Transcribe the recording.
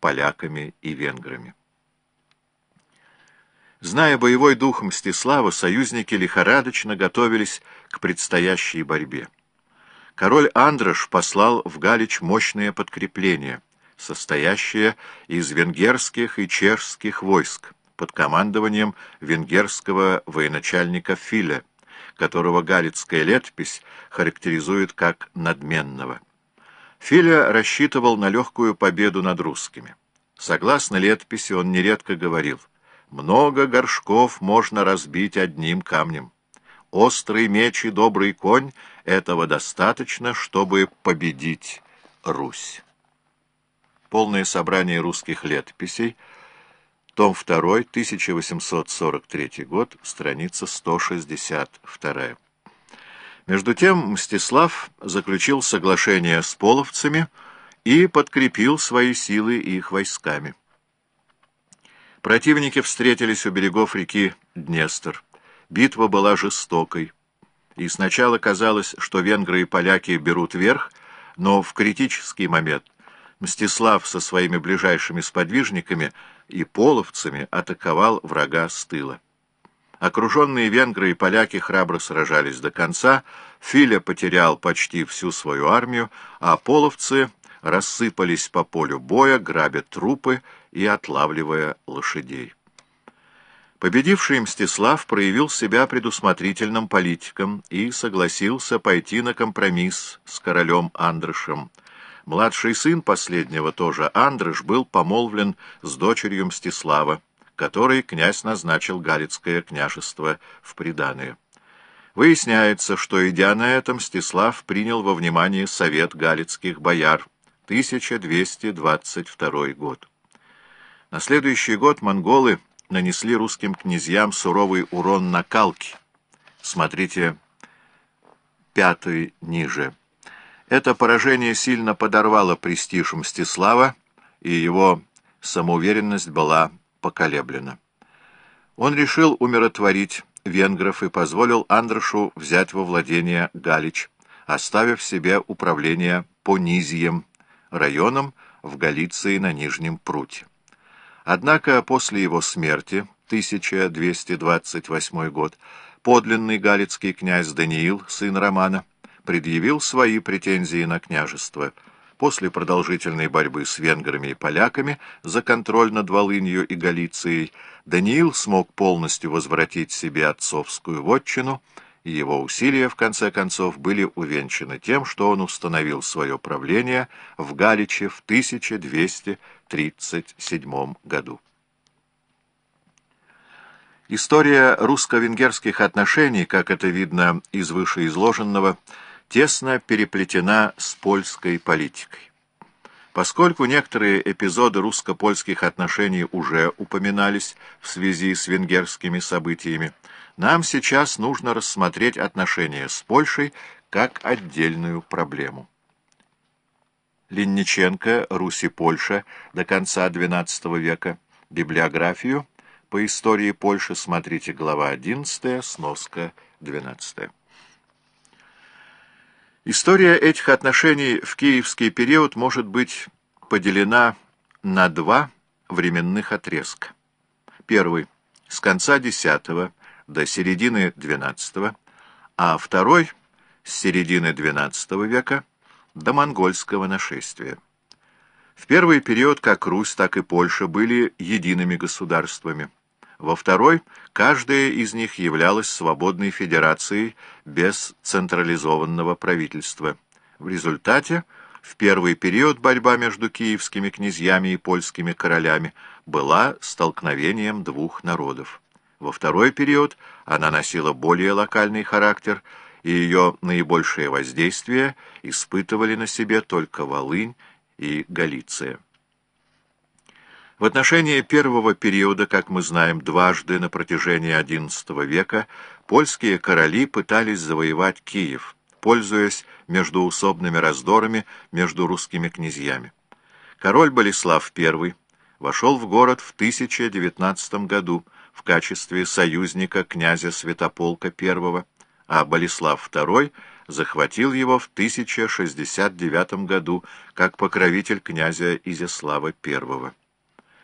поляками и венграми. Зная боевой дух Мстислава, союзники лихорадочно готовились к предстоящей борьбе. Король Андрош послал в Галич мощное подкрепление, состоящее из венгерских и чешских войск под командованием венгерского военачальника Филя, которого галицкая летопись характеризует как надменного. Филя рассчитывал на легкую победу над русскими. Согласно летописи, он нередко говорил — много горшков можно разбить одним камнем. Острый меч и добрый конь — этого достаточно, чтобы победить Русь. Полное собрание русских летописей, том 2, 1843 год, страница 162. Между тем Мстислав заключил соглашение с половцами и подкрепил свои силы их войсками. Противники встретились у берегов реки Днестр. Битва была жестокой. И сначала казалось, что венгры и поляки берут верх, но в критический момент Мстислав со своими ближайшими сподвижниками и половцами атаковал врага с тыла. Окруженные венгры и поляки храбро сражались до конца, Филя потерял почти всю свою армию, а половцы рассыпались по полю боя, грабя трупы и отлавливая лошадей. Победивший Мстислав проявил себя предусмотрительным политиком и согласился пойти на компромисс с королем Андрышем. Младший сын последнего, тоже Андрыш, был помолвлен с дочерью Мстислава, которой князь назначил Галицкое княжество в приданое. Выясняется, что, идя на это, Мстислав принял во внимание совет галицких бояр, 1222 год. На следующий год монголы нанесли русским князьям суровый урон на Калки. Смотрите пятый ниже. Это поражение сильно подорвало престиж Мстислава, и его самоуверенность была поколеблена. Он решил умиротворить венгров и позволил Андрошу взять во владение Галич, оставив себе управление Понизием, районом в Галиции на Нижнем Пруте. Однако после его смерти, 1228 год, подлинный галицкий князь Даниил, сын Романа, предъявил свои претензии на княжество. После продолжительной борьбы с венграми и поляками за контроль над Волынью и Галицией Даниил смог полностью возвратить себе отцовскую вотчину, и его усилия, в конце концов, были увенчаны тем, что он установил свое правление в Галиче в 1200 1937 году. История русско-венгерских отношений, как это видно из вышеизложенного, тесно переплетена с польской политикой. Поскольку некоторые эпизоды русско-польских отношений уже упоминались в связи с венгерскими событиями, нам сейчас нужно рассмотреть отношения с Польшей как отдельную проблему. Линниченко, Русь и Польша до конца XII века. Библиографию по истории Польши смотрите глава 11, сноска 12. История этих отношений в киевский период может быть поделена на два временных отрезка. Первый – с конца X до середины XII, а второй – с середины XII века – до монгольского нашествия. В первый период как Русь, так и Польша были едиными государствами. Во второй каждая из них являлась свободной федерацией без централизованного правительства. В результате в первый период борьба между киевскими князьями и польскими королями была столкновением двух народов. Во второй период она носила более локальный характер – и ее наибольшее воздействие испытывали на себе только Волынь и Галиция. В отношении первого периода, как мы знаем, дважды на протяжении XI века польские короли пытались завоевать Киев, пользуясь междуусобными раздорами между русскими князьями. Король Болеслав I вошел в город в 1019 году в качестве союзника князя Святополка I, а Болеслав II захватил его в 1069 году как покровитель князя Изяслава I.